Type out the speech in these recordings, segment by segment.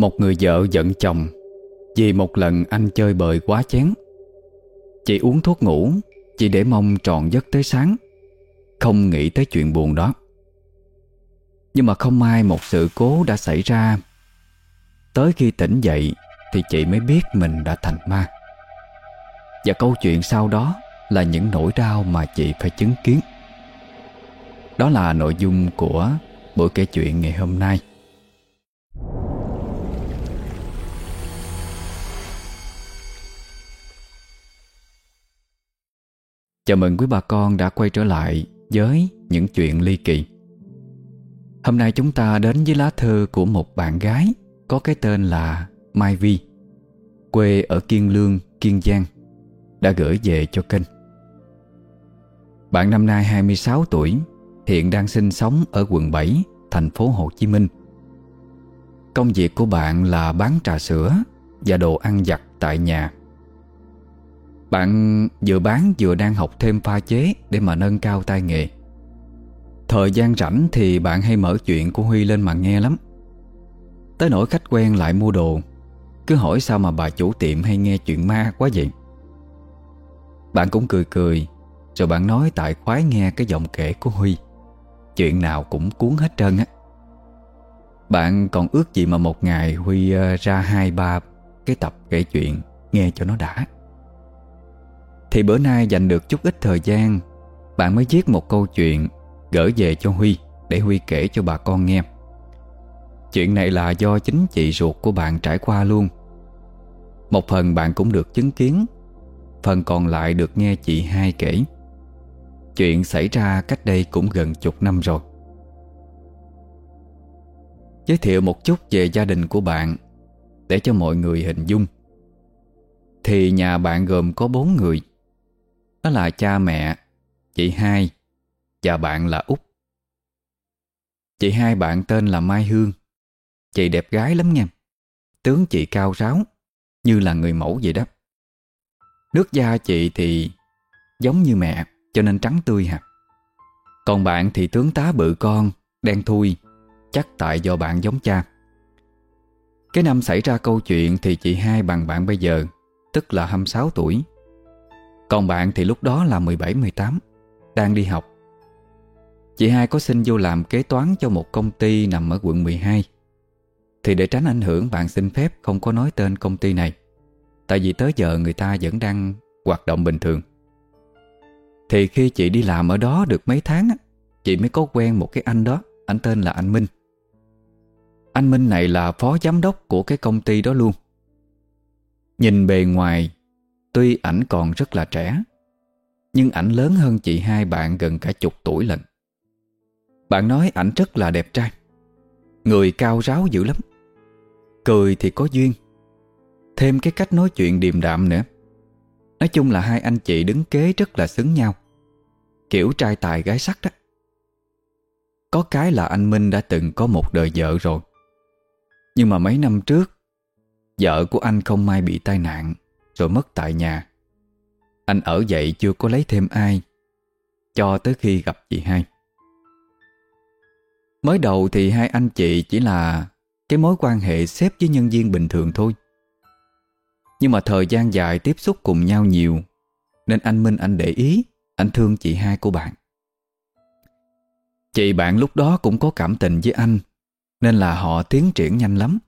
Một người vợ giận chồng, Vì một lần anh chơi bời quá chén. Chị uống thuốc ngủ, Chỉ để mong tròn giấc tới sáng. Không nghĩ tới chuyện buồn đó. Nhưng mà không may một sự cố đã xảy ra. Tới khi tỉnh dậy Thì chị mới biết mình đã thành ma. Và câu chuyện sau đó Là những nỗi đau mà chị phải chứng kiến. Đó là nội dung của buổi kể chuyện ngày hôm nay. Chào mừng quý bà con đã quay trở lại với những chuyện ly kỳ. Hôm nay chúng ta đến với lá thư của một bạn gái có cái tên là Mai Vi Quê ở Kiên Lương, Kiên Giang Đã gửi về cho kênh. Bạn năm nay 26 tuổi Hiện đang sinh sống ở quận 7 Thành phố Hồ Chí Minh. Công việc của bạn là bán trà sữa Và đồ ăn giặt tại nhà. Bạn vừa bán vừa đang học thêm pha chế Để mà nâng cao tay nghề. Thời gian rảnh thì bạn hay mở chuyện của Huy lên mà nghe lắm. Tới nỗi khách quen lại mua đồ, Cứ hỏi sao mà bà chủ tiệm hay nghe chuyện ma quá vậy? Bạn cũng cười cười, Rồi bạn nói tại khoái nghe cái giọng kể của Huy. Chuyện nào cũng cuốn hết trơn á. Bạn còn ước gì mà một ngày Huy ờ, ra hai ba cái tập kể chuyện, Nghe cho nó đã. Thì bữa nay dành được chút ít thời gian, Bạn mới viết một câu chuyện Gửi về cho Huy Để Huy kể cho bà con nghe. Chuyện này là do chính chị ruột của bạn trải qua luôn. Một phần bạn cũng được chứng kiến, Phần còn lại được nghe chị hai kể. Chuyện xảy ra cách đây cũng gần chục năm rồi. Giới thiệu một chút về gia đình của bạn Để cho mọi người hình dung. Thì nhà bạn gồm có bốn người. Đó là cha mẹ, chị hai Và bạn là Út. Chị hai bạn tên là Mai Hương. Chị đẹp gái lắm nha. Tướng chị cao ráo Như là người mẫu vậy đó. Nước da chị thì Giống như mẹ Cho nên trắng tươi hả? Còn bạn thì tướng tá bự con Đen thui Chắc tại do bạn giống cha. Cái năm xảy ra câu chuyện Thì chị hai bằng bạn bây giờ Tức là 26 tuổi. Còn bạn thì lúc đó là 17-18 Đang đi học. Chị hai có xin vô làm kế toán cho một công ty nằm ở quận 12 thì để tránh ảnh hưởng, bạn xin phép không có nói tên công ty này. Tại vì tới giờ người ta vẫn đang hoạt động bình thường. Thì khi chị đi làm ở đó được mấy tháng Chị mới có quen một cái anh đó, Anh tên là anh Minh. Anh Minh này là phó giám đốc của cái công ty đó luôn. Nhìn bề ngoài Tuy ảnh còn rất là trẻ, Nhưng ảnh lớn hơn chị hai bạn gần cả chục tuổi lần. Bạn nói ảnh rất là đẹp trai, Người cao ráo dữ lắm, Cười thì có duyên. Thêm cái cách nói chuyện điềm đạm nữa. Nói chung là hai anh chị đứng kế rất là xứng nhau, Kiểu trai tài gái sắc đó. Có cái là anh Minh đã từng có một đời vợ rồi, Nhưng mà mấy năm trước, Vợ của anh không may bị tai nạn. Rồi mất tại nhà. Anh ở dậy chưa có lấy thêm ai, Cho tới khi gặp chị hai. Mới đầu thì hai anh chị chỉ là cái mối quan hệ xếp với nhân viên bình thường thôi. Nhưng mà thời gian dài tiếp xúc cùng nhau nhiều, Nên anh Minh anh để ý, Anh thương chị hai của bạn. Chị bạn lúc đó cũng có cảm tình với anh, Nên là họ tiến triển nhanh lắm.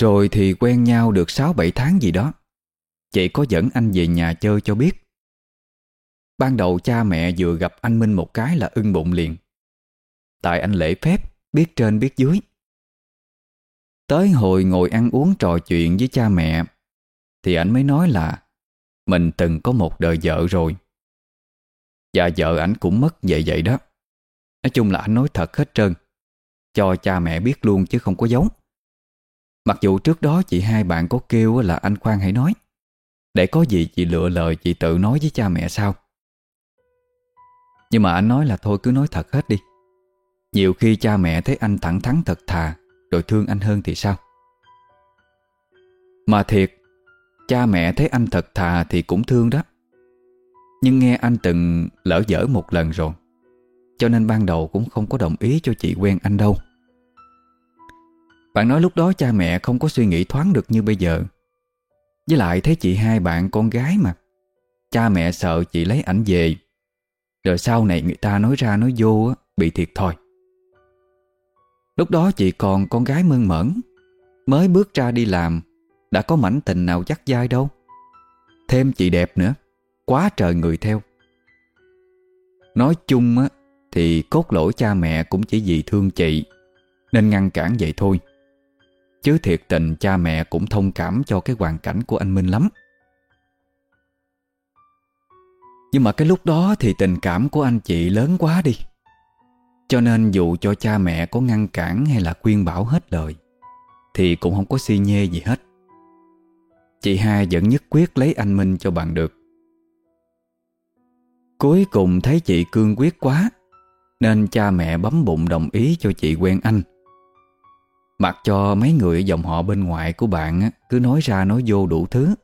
Rồi thì quen nhau được 6-7 tháng gì đó. Chị có dẫn anh về nhà chơi cho biết. Ban đầu cha mẹ vừa gặp anh Minh một cái là ưng bụng liền. Tại anh lễ phép, Biết trên biết dưới. Tới hồi ngồi ăn uống trò chuyện với cha mẹ, Thì anh mới nói là, Mình từng có một đời vợ rồi. Và vợ ảnh cũng mất vậy vậy đó. Nói chung là anh nói thật hết trơn. Cho cha mẹ biết luôn chứ không có giấu. Mặc dù trước đó chị hai bạn có kêu là anh khoan hãy nói. Để có gì chị lựa lời chị tự nói với cha mẹ sao Nhưng mà anh nói là thôi cứ nói thật hết đi. Nhiều khi cha mẹ thấy anh thẳng thắn thật thà, rồi thương anh hơn thì sao? Mà thiệt, Cha mẹ thấy anh thật thà thì cũng thương đó. Nhưng nghe anh từng lỡ dở một lần rồi, Cho nên ban đầu cũng không có đồng ý cho chị quen anh đâu. Bạn nói lúc đó cha mẹ không có suy nghĩ thoáng được như bây giờ. Với lại thấy chị hai bạn con gái mà. Cha mẹ sợ chị lấy ảnh về. Rồi sau này người ta nói ra nói vô Bị thiệt thôi. Lúc đó chị còn con gái mơn mởn. Mới bước ra đi làm, Đã có mảnh tình nào dắt dai đâu. Thêm chị đẹp nữa, Quá trời người theo. Nói chung á, Thì cốt lỗi cha mẹ cũng chỉ vì thương chị, Nên ngăn cản vậy thôi. Chứ thiệt tình cha mẹ cũng thông cảm cho cái hoàn cảnh của anh Minh lắm. Nhưng mà cái lúc đó thì tình cảm của anh chị lớn quá đi. Cho nên dù cho cha mẹ có ngăn cản hay là khuyên bảo hết lời, Thì cũng không có si nhê gì hết. Chị hai vẫn nhất quyết lấy anh Minh cho bằng được. Cuối cùng thấy chị cương quyết quá, Nên cha mẹ bấm bụng đồng ý cho chị quen anh. Mặc cho mấy người ở dòng họ bên ngoài của bạn Cứ nói ra nói vô đủ thứ.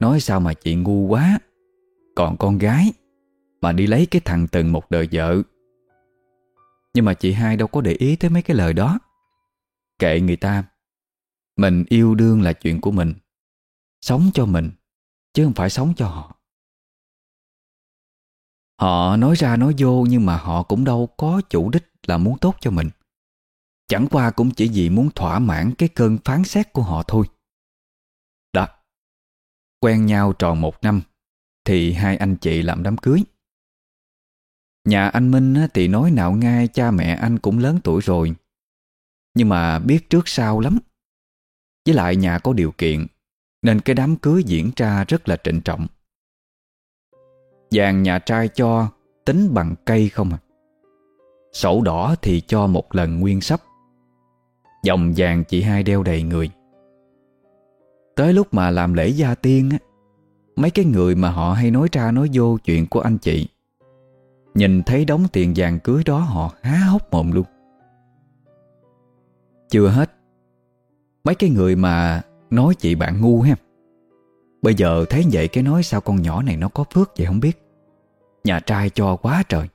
Nói sao mà chị ngu quá. Còn con gái, Mà đi lấy cái thằng từng một đời vợ. Nhưng mà chị hai đâu có để ý tới mấy cái lời đó. Kệ người ta. Mình yêu đương là chuyện của mình. Sống cho mình, Chứ không phải sống cho họ. Họ nói ra nói vô Nhưng mà họ cũng đâu có chủ đích Là muốn tốt cho mình. Chẳng qua cũng chỉ vì muốn thỏa mãn Cái cơn phán xét của họ thôi. Đó. Quen nhau tròn một năm, Thì hai anh chị làm đám cưới. Nhà anh Minh thì nói nào ngay cha mẹ anh cũng lớn tuổi rồi. Nhưng mà biết trước sau lắm. Với lại nhà có điều kiện, Nên cái đám cưới diễn ra rất là trịnh trọng. Vàng nhà trai cho, tính bằng cây không à. Sổ đỏ thì cho một lần nguyên sắp. Dòng vàng chị hai đeo đầy người. Tới lúc mà làm lễ gia tiên á, Mấy cái người mà họ hay nói ra nói vô chuyện của anh chị, Nhìn thấy đống tiền vàng cưới đó họ há hốc mồm luôn. Chưa hết, Mấy cái người mà nói chị bạn ngu ha, Bây giờ thấy vậy cái nói sao con nhỏ này nó có phước vậy không biết. Nhà trai cho quá trời.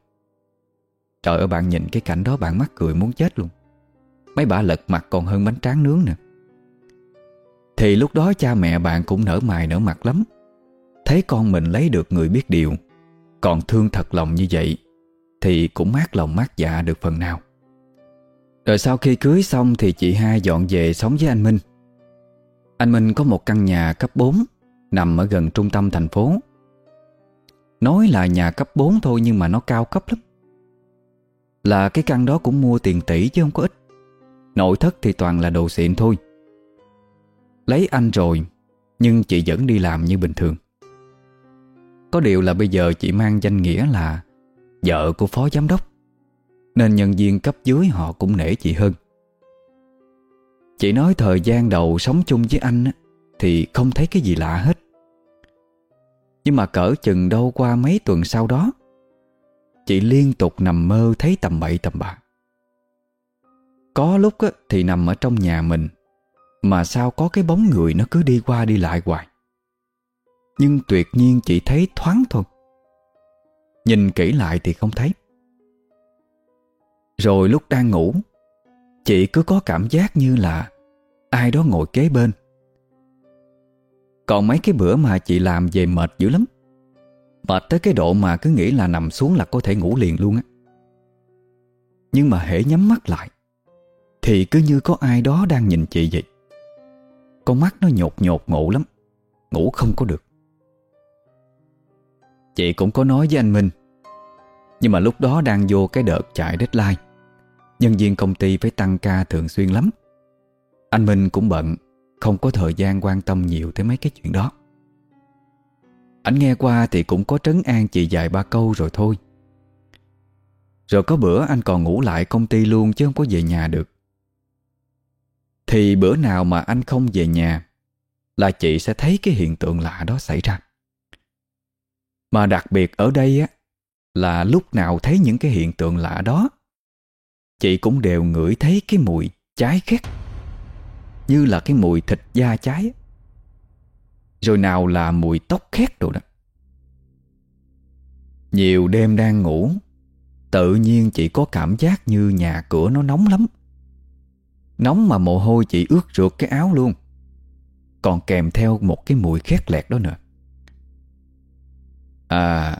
Trời ơi, bạn nhìn cái cảnh đó, bạn mắc cười muốn chết luôn. Mấy bà lật mặt còn hơn bánh tráng nướng nè. Thì lúc đó cha mẹ bạn cũng nở mày nở mặt lắm. Thấy con mình lấy được người biết điều, Còn thương thật lòng như vậy, Thì cũng mát lòng mát dạ được phần nào. Rồi sau khi cưới xong Thì chị hai dọn về sống với anh Minh. Anh Minh có một căn nhà cấp 4 Nằm ở gần trung tâm thành phố. Nói là nhà cấp 4 thôi Nhưng mà nó cao cấp lắm. Là cái căn đó cũng mua tiền tỷ chứ không có ít. Nội thất thì toàn là đồ xịn thôi. Lấy anh rồi, Nhưng chị vẫn đi làm như bình thường. Có điều là bây giờ chị mang danh nghĩa là Vợ của phó giám đốc, Nên nhân viên cấp dưới họ cũng nể chị hơn. Chị nói thời gian đầu sống chung với anh Thì không thấy cái gì lạ hết. Nhưng mà cỡ chừng đâu qua mấy tuần sau đó, Chị liên tục nằm mơ thấy tầm bậy tầm bạ có lúc á, thì nằm ở trong nhà mình Mà sao có cái bóng người nó cứ đi qua đi lại hoài. Nhưng tuyệt nhiên chỉ thấy thoáng thôi. Nhìn kỹ lại thì không thấy. Rồi lúc đang ngủ Chị cứ có cảm giác như là Ai đó ngồi kế bên. Còn mấy cái bữa mà chị làm về mệt dữ lắm. Mệt tới cái độ mà cứ nghĩ là nằm xuống là có thể ngủ liền luôn á. Nhưng mà hễ nhắm mắt lại thì cứ như có ai đó đang nhìn chị vậy. Con mắt nó nhột nhột ngủ lắm, Ngủ không có được. Chị cũng có nói với anh Minh, Nhưng mà lúc đó đang vô cái đợt chạy deadline. Nhân viên công ty phải tăng ca thường xuyên lắm. Anh Minh cũng bận, Không có thời gian quan tâm nhiều tới mấy cái chuyện đó. Anh nghe qua thì cũng có trấn an chị vài ba câu rồi thôi. Rồi có bữa anh còn ngủ lại công ty luôn chứ không có về nhà được thì bữa nào mà anh không về nhà Là chị sẽ thấy cái hiện tượng lạ đó xảy ra. Mà đặc biệt ở đây á, Là lúc nào thấy những cái hiện tượng lạ đó, Chị cũng đều ngửi thấy cái mùi cháy khét, Như là cái mùi thịt da cháy. Rồi nào là mùi tóc khét đồ đó. Nhiều đêm đang ngủ, Tự nhiên chị có cảm giác như nhà cửa nó nóng lắm. Nóng mà mồ hôi chị ướt rượt cái áo luôn. Còn kèm theo một cái mùi khét lẹt đó nữa. À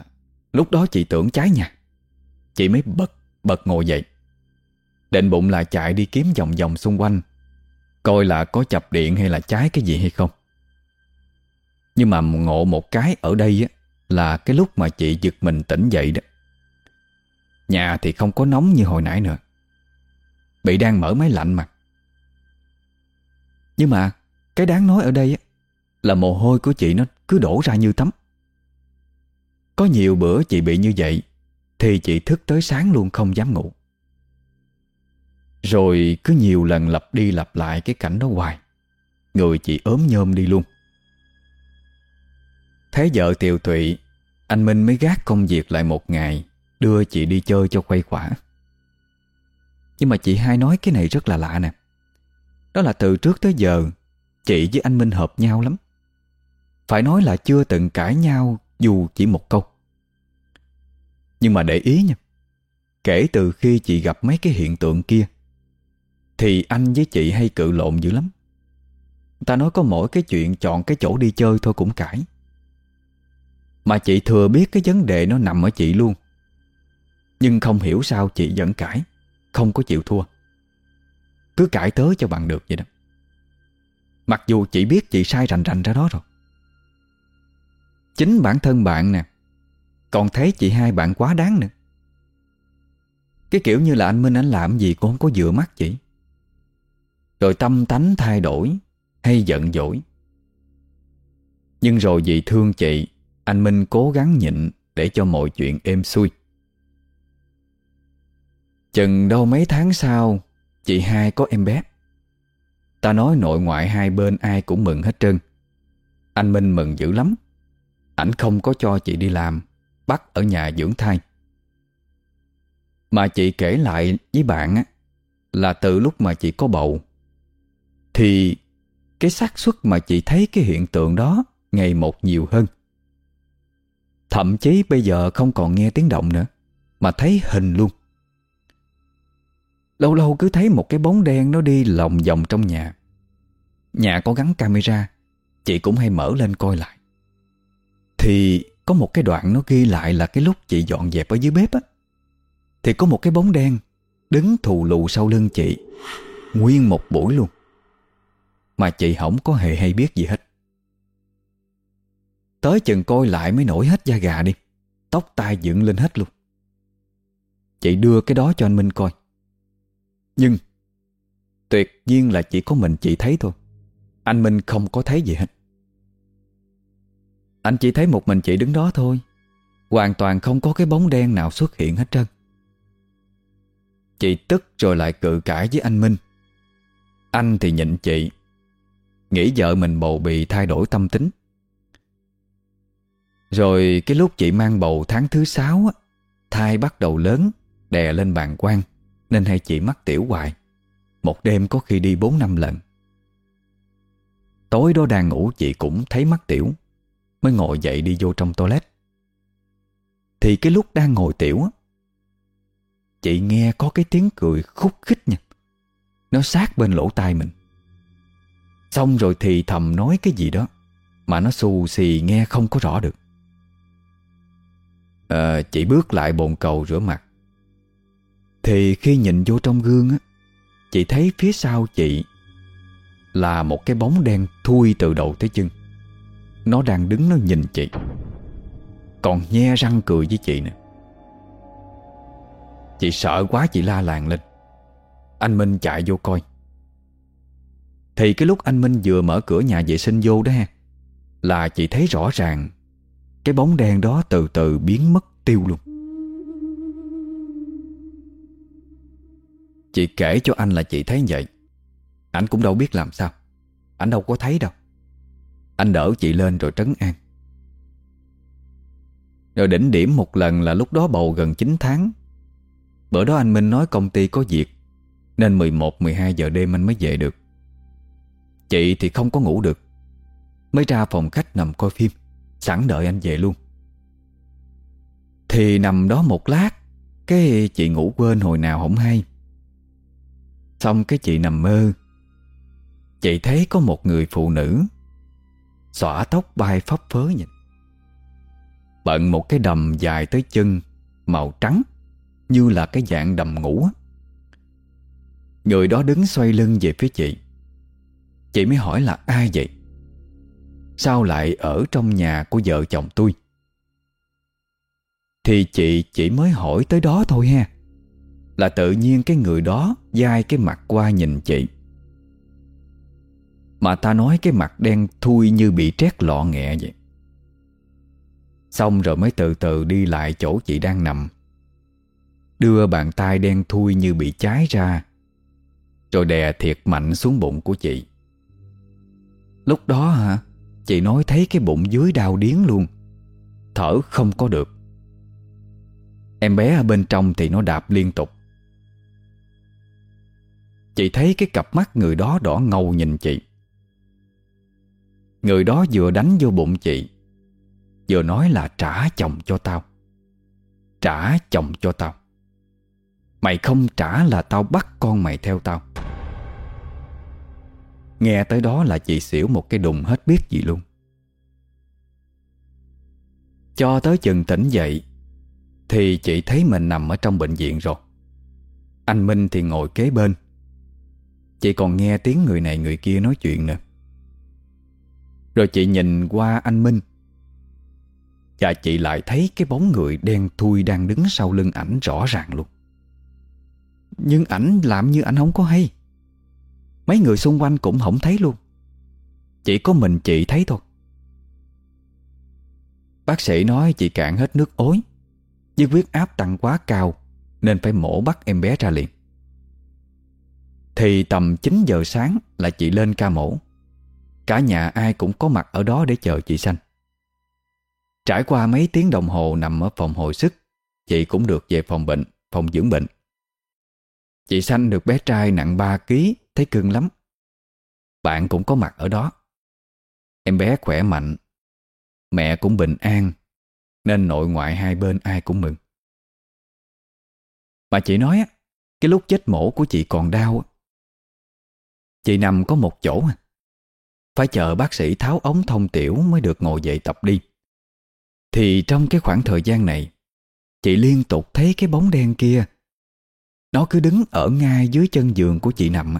Lúc đó chị tưởng cháy nhà, Chị mới bật bật ngồi dậy. Định bụng là chạy đi kiếm vòng vòng xung quanh Coi là có chập điện hay là cháy cái gì hay không. Nhưng mà ngộ một cái ở đây á Là cái lúc mà chị giật mình tỉnh dậy đó. Nhà thì không có nóng như hồi nãy nữa. Bị đang mở máy lạnh mà. Nhưng mà Cái đáng nói ở đây Là mồ hôi của chị nó cứ đổ ra như tắm. Có nhiều bữa chị bị như vậy, Thì chị thức tới sáng luôn không dám ngủ. Rồi cứ nhiều lần lặp đi lặp lại cái cảnh đó hoài. Người chị ốm nhôm đi luôn. Thấy vợ tiều tụy, Anh Minh mới gác công việc lại một ngày, Đưa chị đi chơi cho khuây khỏa. Nhưng mà chị hai nói cái này rất là lạ nè. Đó là từ trước tới giờ, Chị với anh Minh hợp nhau lắm. Phải nói là chưa từng cãi nhau Dù chỉ một câu. Nhưng mà để ý nha, Kể từ khi chị gặp mấy cái hiện tượng kia, Thì anh với chị hay cự lộn dữ lắm. Ta nói có mỗi cái chuyện chọn cái chỗ đi chơi thôi cũng cãi. Mà chị thừa biết cái vấn đề nó nằm ở chị luôn. Nhưng không hiểu sao chị vẫn cãi, Không có chịu thua. Cứ cãi tới cho bằng được vậy đó. Mặc dù chị biết chị sai rành rành ra đó rồi. Chính bản thân bạn nè, Còn thấy chị hai bạn quá đáng nữa. Cái kiểu như là anh Minh anh làm gì cũng không có dựa mắt chị. Rồi tâm tánh thay đổi Hay giận dỗi. Nhưng rồi vì thương chị, Anh Minh cố gắng nhịn Để cho mọi chuyện êm xuôi. Chừng đâu mấy tháng sau Chị hai có em bé. Ta nói nội ngoại hai bên ai cũng mừng hết trơn. Anh Minh mừng dữ lắm. Ảnh không có cho chị đi làm, Bắt ở nhà dưỡng thai. Mà chị kể lại với bạn á, Là từ lúc mà chị có bầu, Thì Cái xác suất mà chị thấy cái hiện tượng đó Ngày một nhiều hơn. Thậm chí bây giờ không còn nghe tiếng động nữa, Mà thấy hình luôn. Lâu lâu cứ thấy một cái bóng đen nó đi lòng vòng trong nhà. Nhà có gắn camera, Chị cũng hay mở lên coi lại. Thì có một cái đoạn nó ghi lại là cái lúc chị dọn dẹp ở dưới bếp á. Thì có một cái bóng đen Đứng thù lù sau lưng chị, Nguyên một buổi luôn. Mà chị không có hề hay biết gì hết. Tới chừng coi lại mới nổi hết da gà đi, Tóc tai dựng lên hết luôn. Chị đưa cái đó cho anh Minh coi nhưng, Tuyệt nhiên là chỉ có mình chị thấy thôi. Anh Minh không có thấy gì hết. Anh chỉ thấy một mình chị đứng đó thôi. Hoàn toàn không có cái bóng đen nào xuất hiện hết trơn. Chị tức rồi lại cự cãi với anh Minh. Anh thì nhịn chị, Nghĩ vợ mình bầu bị thay đổi tâm tính. Rồi cái lúc chị mang bầu tháng thứ sáu Thai bắt đầu lớn, Đè lên bàn quan nên hay chị mắc tiểu hoài. Một đêm có khi đi 4 năm lần. Tối đó đang ngủ chị cũng thấy mắc tiểu Mới ngồi dậy đi vô trong toilet. Thì cái lúc đang ngồi tiểu Chị nghe có cái tiếng cười khúc khích nha. Nó sát bên lỗ tai mình. Xong rồi thì thầm nói cái gì đó Mà nó xù xì nghe không có rõ được. À, Chị bước lại bồn cầu rửa mặt thì khi nhìn vô trong gương á, Chị thấy phía sau chị Là một cái bóng đen thui từ đầu tới chân. Nó đang đứng nó nhìn chị, Còn nhe răng cười với chị nè. Chị sợ quá chị la làng lên. Anh Minh chạy vô coi. Thì cái lúc anh Minh vừa mở cửa nhà vệ sinh vô đó ha, Là chị thấy rõ ràng Cái bóng đen đó từ từ biến mất tiêu luôn Chị kể cho anh là chị thấy vậy. Anh cũng đâu biết làm sao. Anh đâu có thấy đâu. Anh đỡ chị lên rồi trấn an. Rồi đỉnh điểm một lần là lúc đó bầu gần 9 tháng. Bữa đó anh Minh nói công ty có việc, Nên 11-12 giờ đêm anh mới về được. Chị thì không có ngủ được. Mới ra phòng khách nằm coi phim, Sẵn đợi anh về luôn. Thì nằm đó một lát, Cái chị ngủ quên hồi nào không hay. Xong cái chị nằm mơ. Chị thấy có một người phụ nữ Xõa tóc bay phấp phớ nhìn. Bận một cái đầm dài tới chân, Màu trắng, Như là cái dạng đầm ngủ. Người đó đứng xoay lưng về phía chị. Chị mới hỏi là ai vậy? Sao lại ở trong nhà của vợ chồng tôi? Thì chị chỉ mới hỏi tới đó thôi ha. Là tự nhiên cái người đó dai cái mặt qua nhìn chị. Mà ta nói cái mặt đen thui như bị trét lọ nghẹ vậy. Xong rồi mới từ từ đi lại chỗ chị đang nằm. Đưa bàn tay đen thui như bị cháy ra, Rồi đè thiệt mạnh xuống bụng của chị. Lúc đó hả, Chị nói thấy cái bụng dưới đau điếng luôn. Thở không có được. Em bé ở bên trong thì nó đạp liên tục. Chị thấy cái cặp mắt người đó đỏ ngầu nhìn chị. Người đó vừa đánh vô bụng chị, Vừa nói là trả chồng cho tao. Trả chồng cho tao. Mày không trả là tao bắt con mày theo tao. Nghe tới đó là chị xỉu một cái đùng hết biết gì luôn. Cho tới chừng tỉnh dậy, Thì chị thấy mình nằm ở trong bệnh viện rồi. Anh Minh thì ngồi kế bên. Chị còn nghe tiếng người này người kia nói chuyện nữa. Rồi chị nhìn qua anh Minh. Và chị lại thấy cái bóng người đen thui đang đứng sau lưng ảnh rõ ràng luôn. Nhưng ảnh làm như ảnh không có hay. Mấy người xung quanh cũng không thấy luôn. Chỉ có mình chị thấy thôi. Bác sĩ nói chị cạn hết nước ối. Nhưng huyết áp tăng quá cao, Nên phải mổ bắt em bé ra liền. Thì tầm 9 giờ sáng là chị lên ca mổ. Cả nhà ai cũng có mặt ở đó để chờ chị sanh. Trải qua mấy tiếng đồng hồ nằm ở phòng hồi sức Chị cũng được về phòng bệnh, phòng dưỡng bệnh. Chị sanh được bé trai nặng 3 kg Thấy cưng lắm. Bạn cũng có mặt ở đó. Em bé khỏe mạnh Mẹ cũng bình an Nên nội ngoại hai bên ai cũng mừng. Mà chị nói Cái lúc chết mổ của chị còn đau Chị nằm có một chỗ. Phải chờ bác sĩ tháo ống thông tiểu Mới được ngồi dậy tập đi. Thì trong cái khoảng thời gian này, Chị liên tục thấy cái bóng đen kia. Nó cứ đứng ở ngay dưới chân giường của chị nằm.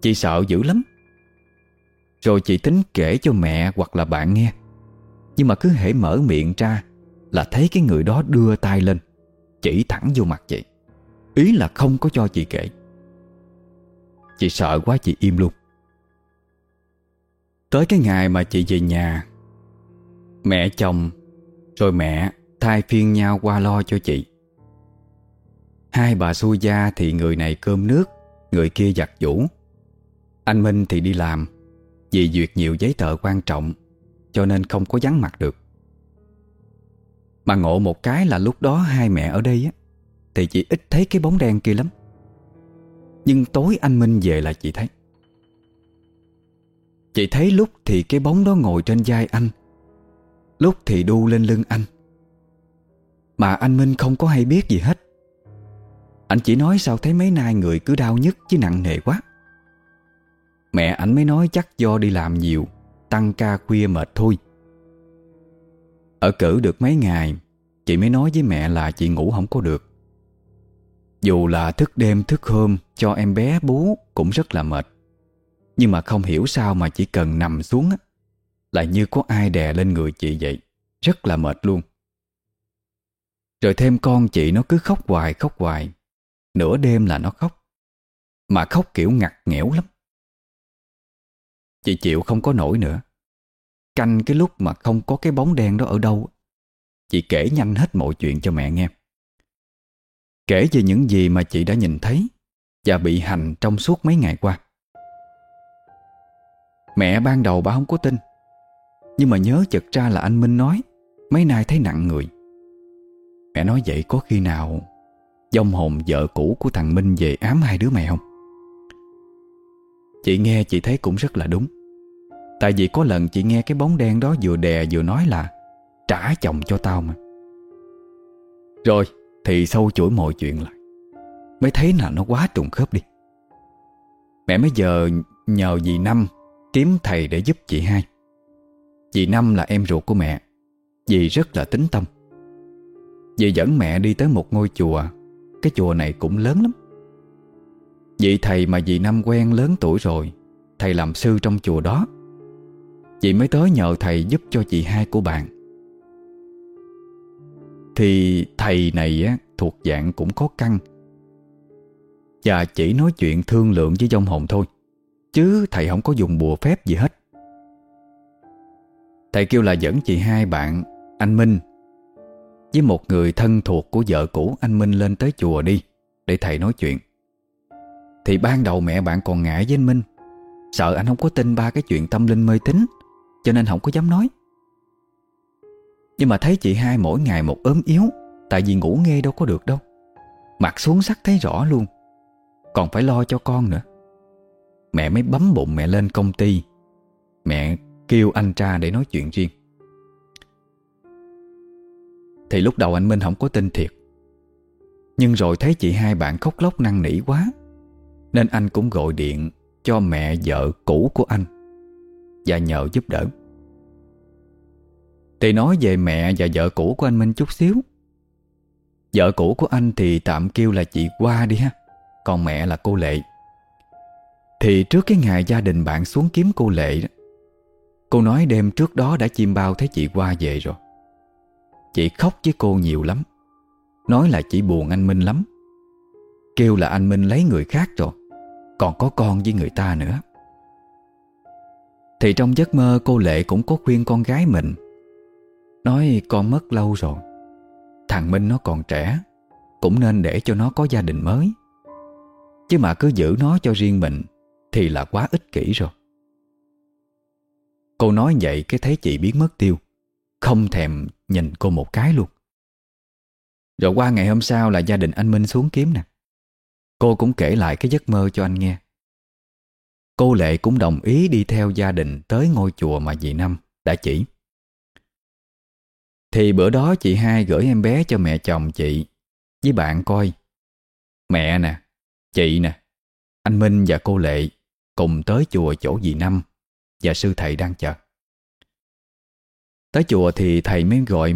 Chị sợ dữ lắm. Rồi chị tính kể cho mẹ hoặc là bạn nghe. Nhưng mà cứ hễ mở miệng ra Là thấy cái người đó đưa tay lên, Chỉ thẳng vô mặt chị. Ý là không có cho chị kể. Chị sợ quá chị im luôn. Tới cái ngày mà chị về nhà, Mẹ chồng Rồi mẹ thay phiên nhau qua lo cho chị. Hai bà xui gia thì người này cơm nước, Người kia giặt giũ. Anh Minh thì đi làm, Vì duyệt nhiều giấy tờ quan trọng, Cho nên không có vắng mặt được. Mà ngộ một cái là lúc đó hai mẹ ở đây á, Thì chị ít thấy cái bóng đen kia lắm. Nhưng tối anh Minh về là chị thấy. Chị thấy lúc thì cái bóng đó ngồi trên vai anh. Lúc thì đu lên lưng anh. Mà anh Minh không có hay biết gì hết. Anh chỉ nói sao thấy mấy nay người cứ đau nhức chứ nặng nề quá. Mẹ ảnh mới nói chắc do đi làm nhiều, Tăng ca khuya mệt thôi. Ở cử được mấy ngày, Chị mới nói với mẹ là chị ngủ không có được. Dù là thức đêm, thức hôm, Cho em bé, bú cũng rất là mệt. Nhưng mà không hiểu sao mà chỉ cần nằm xuống Là như có ai đè lên người chị vậy. Rất là mệt luôn. Rồi thêm con chị nó cứ khóc hoài khóc hoài. Nửa đêm là nó khóc. Mà khóc kiểu ngặt nghẽo lắm. Chị chịu không có nổi nữa. Canh cái lúc mà không có cái bóng đen đó ở đâu Chị kể nhanh hết mọi chuyện cho mẹ nghe. Kể về những gì mà chị đã nhìn thấy Và bị hành trong suốt mấy ngày qua. Mẹ ban đầu bà không có tin, Nhưng mà nhớ chật ra là anh Minh nói, Mấy nay thấy nặng người. Mẹ nói, vậy có khi nào Dông hồn vợ cũ của thằng Minh về ám hai đứa mày không? Chị nghe, chị thấy cũng rất là đúng. Tại vì có lần chị nghe cái bóng đen đó vừa đè vừa nói là, Trả chồng cho tao mà. Rồi thì sâu chuỗi mọi chuyện lại. Mới thấy là nó quá trùng khớp đi. Mẹ mới giờ nhờ dì Năm Kiếm thầy để giúp chị hai. Dì Năm là em ruột của mẹ, Dì rất là tính tâm. Dì dẫn mẹ đi tới một ngôi chùa, Cái chùa này cũng lớn lắm. Vị thầy mà dì Năm quen lớn tuổi rồi, Thầy làm sư trong chùa đó. Chị mới tới nhờ thầy giúp cho chị hai của bạn. Thì thầy này á, thuộc dạng cũng có căn. Và chỉ nói chuyện thương lượng với dông hồn thôi Chứ thầy không có dùng bùa phép gì hết. Thầy kêu là dẫn chị hai bạn Anh Minh Với một người thân thuộc của vợ cũ anh Minh lên tới chùa đi Để thầy nói chuyện. Thì ban đầu mẹ bạn còn ngại với anh Minh Sợ anh không có tin ba cái chuyện tâm linh mê tín Cho nên không có dám nói. Nhưng mà thấy chị hai mỗi ngày một ốm yếu, Tại vì ngủ nghe đâu có được đâu. Mặt xuống sắc thấy rõ luôn. Còn phải lo cho con nữa. Mẹ mới bấm bụng mẹ lên công ty. Mẹ kêu anh ra để nói chuyện riêng. Thì lúc đầu anh Minh không có tin thiệt. Nhưng rồi thấy chị hai bạn khóc lóc năn nỉ quá, Nên anh cũng gọi điện cho mẹ vợ cũ của anh Và nhờ giúp đỡ. Thì nói về mẹ và vợ cũ của anh Minh chút xíu. Vợ cũ của anh thì tạm kêu là chị qua đi ha, Còn mẹ là cô Lệ. Thì trước cái ngày gia đình bạn xuống kiếm cô Lệ Cô nói đêm trước đó đã chim bao thấy chị qua về rồi. Chị khóc với cô nhiều lắm, Nói là chị buồn anh Minh lắm. Kêu là anh Minh lấy người khác rồi, Còn có con với người ta nữa. Thì trong giấc mơ cô Lệ cũng có khuyên con gái mình Nói con mất lâu rồi. Thằng Minh nó còn trẻ, Cũng nên để cho nó có gia đình mới. Chứ mà cứ giữ nó cho riêng mình Thì là quá ích kỷ rồi. Cô nói vậy cái thấy chị biến mất tiêu, Không thèm nhìn cô một cái luôn. Rồi qua ngày hôm sau là gia đình anh Minh xuống kiếm nè. Cô cũng kể lại cái giấc mơ cho anh nghe. Cô Lệ cũng đồng ý đi theo gia đình tới ngôi chùa mà dì Năm đã chỉ. Thì bữa đó chị hai gửi em bé cho mẹ chồng chị Với bạn coi Mẹ nè, chị nè Anh Minh và cô Lệ Cùng tới chùa chỗ dì Năm và sư thầy đang chờ. Tới chùa thì thầy mới gọi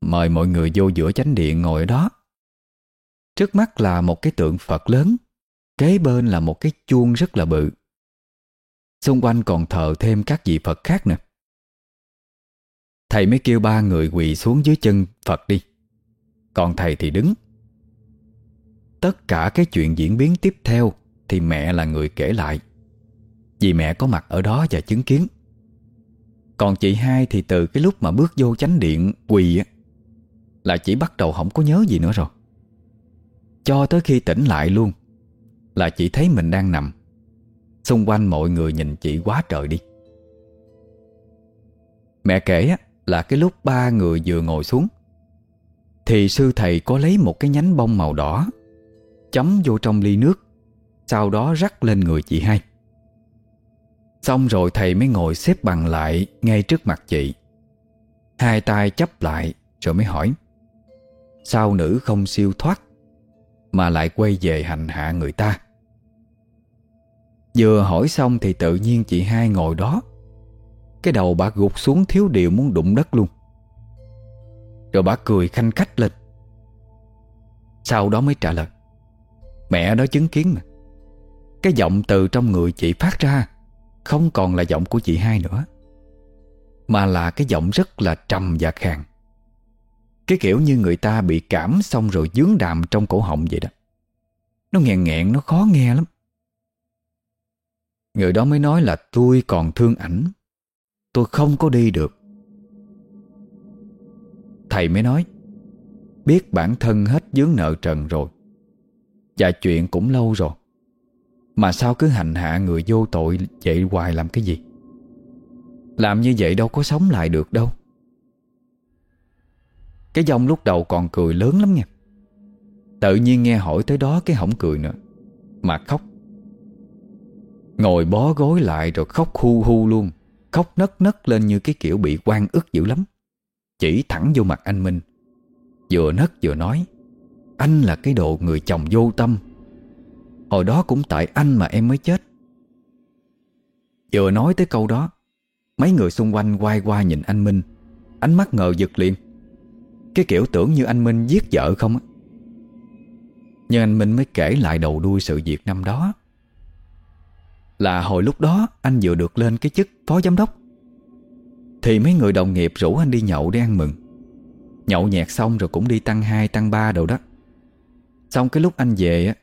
mời mọi người vô giữa chánh điện ngồi ở đó. Trước mắt là một cái tượng Phật lớn, kế bên là một cái chuông rất là bự. Xung quanh còn thờ thêm các vị Phật khác nữa. Thầy mới kêu ba người quỳ xuống dưới chân Phật đi. Còn thầy thì đứng. Tất cả cái chuyện diễn biến tiếp theo thì mẹ là người kể lại. Vì mẹ có mặt ở đó và chứng kiến Còn chị hai thì từ cái lúc mà bước vô chánh điện quỳ Là chỉ bắt đầu không có nhớ gì nữa rồi Cho tới khi tỉnh lại luôn Là chị thấy mình đang nằm Xung quanh mọi người nhìn chị quá trời đi Mẹ kể á, là cái lúc ba người vừa ngồi xuống. Thì sư thầy có lấy một cái nhánh bông màu đỏ, Chấm vô trong ly nước, Sau đó rắc lên người chị hai. Xong rồi thầy mới ngồi xếp bằng lại Ngay trước mặt chị. Hai tay chấp lại Rồi mới hỏi, Sao nữ không siêu thoát Mà lại quay về hành hạ người ta? Vừa hỏi xong thì tự nhiên chị hai ngồi đó cái đầu bà gục xuống thiếu điều muốn đụng đất luôn. Rồi bà cười khanh khách lên. Sau đó mới trả lời. Mẹ đó chứng kiến mà. Cái giọng từ trong người chị phát ra không còn là giọng của chị hai nữa Mà là cái giọng rất là trầm và khàn. Cái kiểu như người ta bị cảm xong rồi dướng đàm trong cổ họng vậy đó. Nó nghẹn nghẹn, nó khó nghe lắm. Người đó mới nói là tôi còn thương ảnh. Tôi không có đi được. Thầy mới nói, Biết bản thân hết dướng nợ trần rồi, Và chuyện cũng lâu rồi, mà sao cứ hành hạ người vô tội Vậy hoài làm cái gì? Làm như vậy đâu có sống lại được đâu. Cái dòng lúc đầu còn cười lớn lắm nha. Tự nhiên nghe hỏi tới đó Cái hỏng cười nữa, Mà khóc. Ngồi bó gối lại rồi khóc hu hu luôn. Khóc nấc nấc lên như cái kiểu bị quan ức dữ lắm. Chỉ thẳng vô mặt anh Minh. Vừa nấc vừa nói, Anh là cái đồ người chồng vô tâm. Hồi đó cũng tại anh mà em mới chết. Vừa nói tới câu đó, Mấy người xung quanh quay qua nhìn anh Minh. Ánh mắt ngờ giật liền. Cái kiểu tưởng như anh Minh giết vợ không á. Nhưng anh Minh mới kể lại đầu đuôi sự việc năm đó. Là hồi lúc đó anh vừa được lên cái chức phó giám đốc. Thì mấy người đồng nghiệp rủ anh đi nhậu để ăn mừng. Nhậu nhẹt xong rồi cũng đi tăng 2, tăng 3 đâu đó. Xong cái lúc anh về á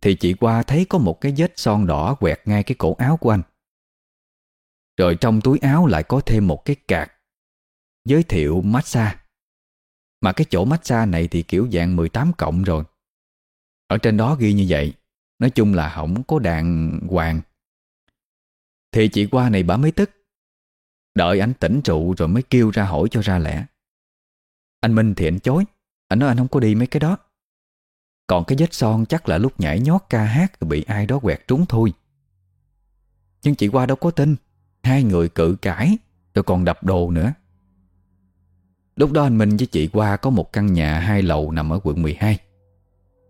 Thì chị qua thấy có một cái vết son đỏ quẹt ngay cái cổ áo của anh. Rồi trong túi áo lại có thêm một cái cạc Giới thiệu massage. Mà cái chỗ massage này thì kiểu dạng 18 cộng rồi. Ở trên đó ghi như vậy Nói chung là không có đàng hoàng. Thì chị qua này bà mới tức. Đợi anh tỉnh trụ rồi mới kêu ra hỏi cho ra lẽ. Anh Minh thì anh chối. Anh nói anh không có đi mấy cái đó. Còn cái vết son chắc là lúc nhảy nhót ca hát Bị ai đó quẹt trúng thôi. Nhưng chị qua đâu có tin. Hai người cự cãi, Rồi còn đập đồ nữa. Lúc đó anh Minh với chị qua có một căn nhà hai lầu nằm ở quận 12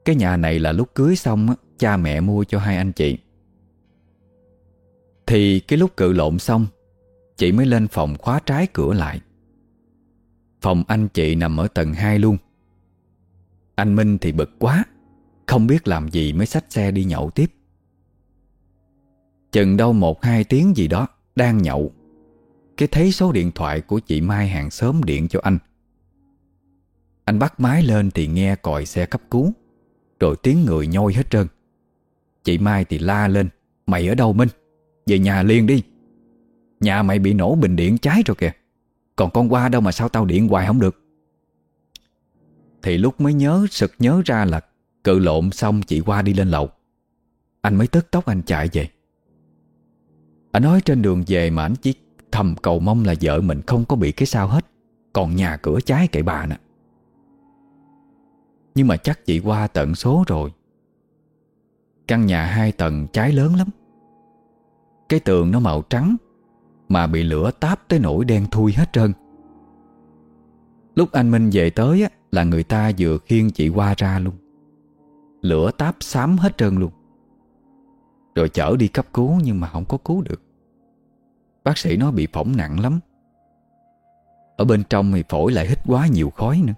Cái nhà này là lúc cưới xong Cha mẹ mua cho hai anh chị. Thì cái lúc cự lộn xong, Chị mới lên phòng khóa trái cửa lại. Phòng anh chị nằm ở tầng 2 luôn. Anh Minh thì bực quá, Không biết làm gì mới xách xe đi nhậu tiếp. Chừng đâu một hai tiếng gì đó, Đang nhậu, cái thấy số điện thoại của chị Mai hàng xóm điện cho anh. Anh bắt máy lên thì nghe còi xe cấp cứu, Rồi tiếng người nhôi hết trơn. Chị Mai thì la lên, Mày ở đâu Minh? Về nhà liền đi. Nhà mày bị nổ bình điện cháy rồi kìa. Còn con qua đâu mà sao tao điện hoài không được? Thì lúc mới nhớ, Sực nhớ ra là Cự lộn xong chị qua đi lên lầu. Anh mới tức tốc anh chạy về. Anh nói trên đường về mà anh chỉ Thầm cầu mong là vợ mình không có bị cái sao hết. Còn nhà cửa cháy kệ bà nè. Nhưng mà chắc chị qua tận số rồi. Căn nhà hai tầng cháy lớn lắm. Cái tường nó màu trắng Mà bị lửa táp tới nỗi đen thui hết trơn. Lúc anh Minh về tới á, Là người ta vừa khiêng chị qua ra luôn. Lửa táp xám hết trơn luôn. Rồi chở đi cấp cứu Nhưng mà không có cứu được. Bác sĩ nói bị phỏng nặng lắm. Ở bên trong thì phổi lại hít quá nhiều khói nữa.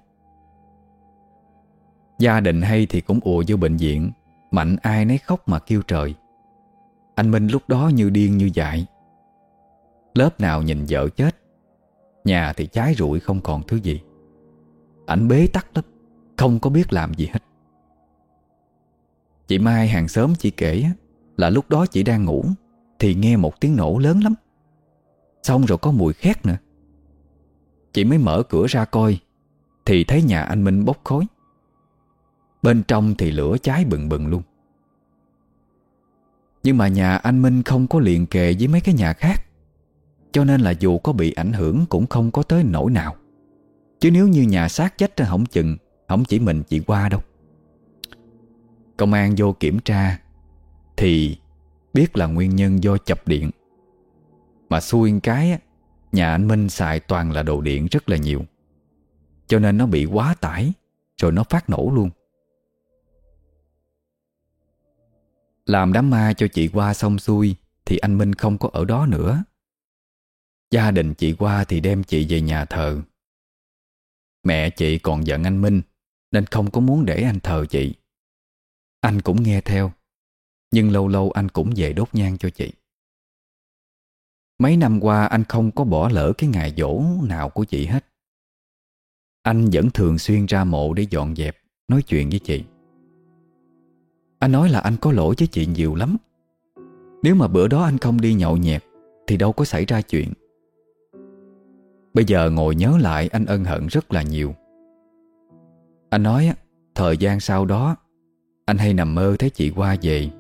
Gia đình hay thì cũng ùa vô bệnh viện Mạnh ai nấy khóc mà kêu trời. Anh Minh lúc đó như điên như dại. Lớp nào nhìn vợ chết, Nhà thì cháy rụi không còn thứ gì. Ảnh bế tắc lắm, Không có biết làm gì hết. Chị Mai hàng xóm chị kể Là lúc đó chị đang ngủ, Thì nghe một tiếng nổ lớn lắm. Xong rồi có mùi khét nữa. Chị mới mở cửa ra coi, Thì thấy nhà anh Minh bốc khói. Bên trong thì lửa cháy bừng bừng luôn. Nhưng mà nhà anh Minh không có liền kề với mấy cái nhà khác. Cho nên là dù có bị ảnh hưởng cũng không có tới nỗi nào. Chứ nếu như nhà xác chết ra hỏng chừng, Không chỉ mình chị qua đâu. Công an vô kiểm tra Thì biết là nguyên nhân do chập điện. Mà xui cái Nhà anh Minh xài toàn là đồ điện rất là nhiều. Cho nên nó bị quá tải, Rồi nó phát nổ luôn. Làm đám ma cho chị qua xong xuôi Thì anh Minh không có ở đó nữa. Gia đình chị qua thì đem chị về nhà thờ. Mẹ chị còn giận anh Minh Nên không có muốn để anh thờ chị. Anh cũng nghe theo, Nhưng lâu lâu anh cũng về đốt nhang cho chị. Mấy năm qua anh không có bỏ lỡ cái ngày dỗ nào của chị hết. Anh vẫn thường xuyên ra mộ để dọn dẹp, Nói chuyện với chị. Anh nói là anh có lỗi với chị nhiều lắm. Nếu mà bữa đó anh không đi nhậu nhẹt, Thì đâu có xảy ra chuyện. Bây giờ ngồi nhớ lại, anh ân hận rất là nhiều. Anh nói Thời gian sau đó, Anh hay nằm mơ thấy chị qua về.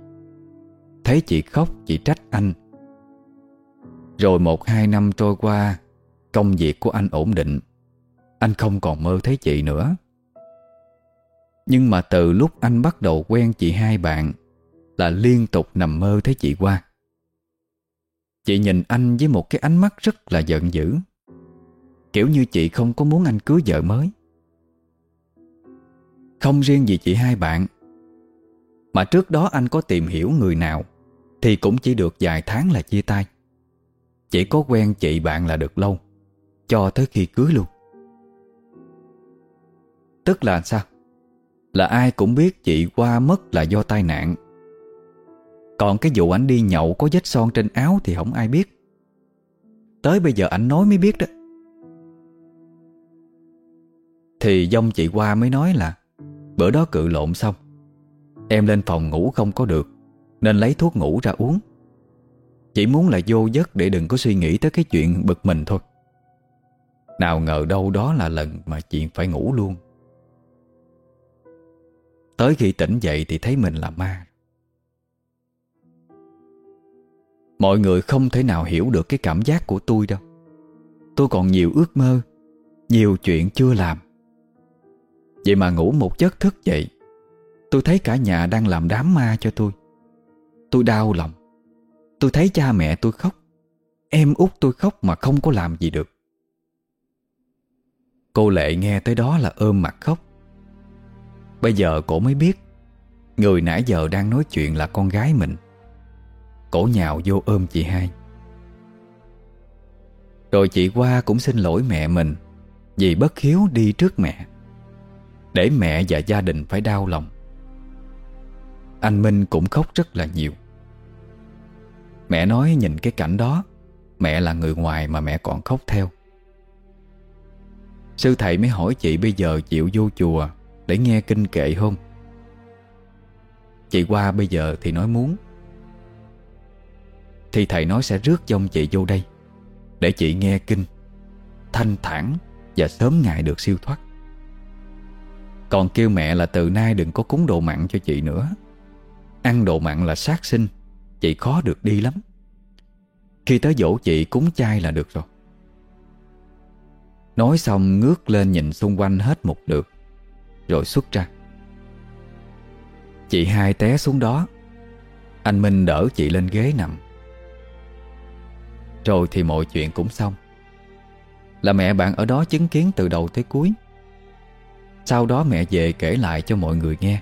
Thấy chị khóc, chị trách anh. Rồi một, hai năm trôi qua, Công việc của anh ổn định. Anh không còn mơ thấy chị nữa. Nhưng mà từ lúc anh bắt đầu quen chị hai bạn Là liên tục nằm mơ thấy chị qua. Chị nhìn anh với một cái ánh mắt rất là giận dữ. Kiểu như chị không có muốn anh cưới vợ mới. Không riêng gì chị hai bạn, Mà trước đó anh có tìm hiểu người nào Thì cũng chỉ được vài tháng là chia tay. Chỉ có quen chị bạn là được lâu, Cho tới khi cưới luôn. Tức là sao? Là ai cũng biết chị qua mất là do tai nạn. Còn cái vụ ảnh đi nhậu có vết son trên áo thì không ai biết. Tới bây giờ ảnh nói mới biết đó. Thì dông chị qua mới nói là, Bữa đó cự lộn xong. Em lên phòng ngủ không có được, Nên lấy thuốc ngủ ra uống. Chỉ muốn là vô giấc để đừng có suy nghĩ tới cái chuyện bực mình thôi. Nào ngờ đâu đó là lần mà chị phải ngủ luôn. Tới khi tỉnh dậy thì thấy mình là ma. Mọi người không thể nào hiểu được cái cảm giác của tôi đâu. Tôi còn nhiều ước mơ, Nhiều chuyện chưa làm. Vậy mà ngủ một giấc thức dậy, Tôi thấy cả nhà đang làm đám ma cho tôi. Tôi đau lòng. Tôi thấy cha mẹ tôi khóc. Em út tôi khóc mà không có làm gì được. Cô Lệ nghe tới đó là ôm mặt khóc. Bây giờ cổ mới biết, Người nãy giờ đang nói chuyện là con gái mình. Cổ nhào vô ôm chị hai. Rồi chị qua cũng xin lỗi mẹ mình Vì bất hiếu đi trước mẹ, Để mẹ và gia đình phải đau lòng. Anh Minh cũng khóc rất là nhiều. Mẹ nói nhìn cái cảnh đó, Mẹ là người ngoài mà mẹ còn khóc theo. Sư thầy mới hỏi chị bây giờ chịu vô chùa để nghe kinh kệ không? Chị qua bây giờ thì nói muốn. Thì thầy nói sẽ rước dông chị vô đây, Để chị nghe kinh, Thanh thản Và sớm ngày được siêu thoát. Còn kêu mẹ là từ nay đừng có cúng đồ mặn cho chị nữa. Ăn đồ mặn là sát sinh, Chị khó được đi lắm. Khi tới dỗ chị cúng chay là được rồi. Nói xong ngước lên nhìn xung quanh hết một lượt. Rồi xuất ra. Chị hai té xuống đó. Anh Minh đỡ chị lên ghế nằm. Rồi thì mọi chuyện cũng xong. Là mẹ bạn ở đó chứng kiến từ đầu tới cuối. Sau đó mẹ về kể lại cho mọi người nghe.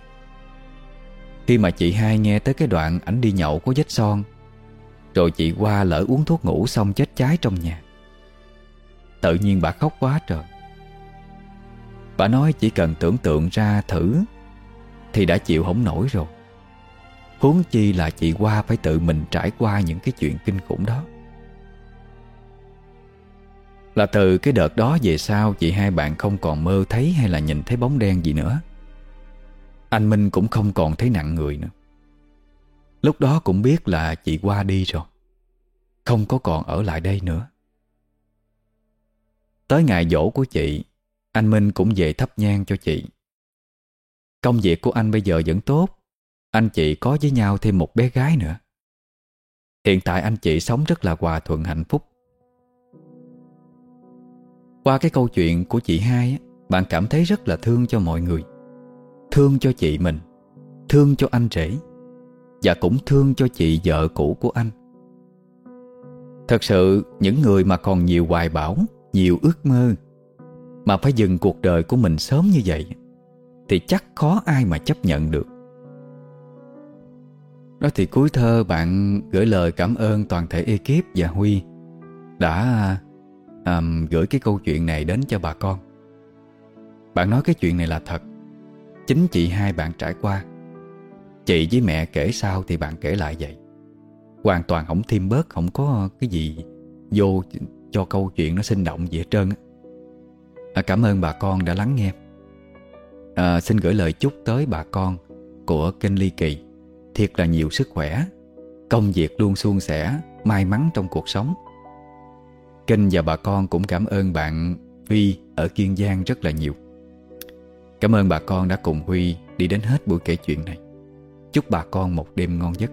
Khi mà chị hai nghe tới cái đoạn ảnh đi nhậu có vết son, Rồi chị qua lỡ uống thuốc ngủ xong chết cháy trong nhà. Tự nhiên bà khóc quá trời. Bà nói chỉ cần tưởng tượng ra thử, Thì đã chịu không nổi rồi. Huống chi là chị qua phải tự mình trải qua những cái chuyện kinh khủng đó. Là từ cái đợt đó về sau, Chị hai bạn không còn mơ thấy hay là nhìn thấy bóng đen gì nữa. Anh Minh cũng không còn thấy nặng người nữa. Lúc đó cũng biết là chị qua đi rồi. Không có còn ở lại đây nữa. Tới ngày dỗ của chị anh Minh cũng về thắp nhang cho chị. Công việc của anh bây giờ vẫn tốt. Anh chị có với nhau thêm một bé gái nữa. Hiện tại anh chị sống rất là hòa thuận, hạnh phúc. Qua cái câu chuyện của chị hai Bạn cảm thấy rất là thương cho mọi người. Thương cho chị mình, Thương cho anh rể, Và cũng thương cho chị vợ cũ của anh. Thật sự, những người mà còn nhiều hoài bão, Nhiều ước mơ mà phải dừng cuộc đời của mình sớm như vậy Thì chắc khó ai mà chấp nhận được. Đó thì cuối thơ bạn gửi lời cảm ơn toàn thể ekip và Huy Đã um, gửi cái câu chuyện này đến cho bà con. Bạn nói cái chuyện này là thật. Chính chị hai bạn trải qua. Chị với mẹ kể sao thì bạn kể lại vậy. Hoàn toàn không thêm bớt Không có cái gì vô cho câu chuyện nó sinh động gì hết trơn à, Cảm ơn bà con đã lắng nghe. À, Xin gửi lời chúc tới bà con Của kênh Ly Kỳ. Thiệt là nhiều sức khỏe. Công việc luôn suôn sẻ May mắn trong cuộc sống. Kênh và bà con cũng cảm ơn bạn Huy ở Kiên Giang rất là nhiều. Cảm ơn bà con đã cùng Huy Đi đến hết buổi kể chuyện này. Chúc bà con một đêm ngon giấc.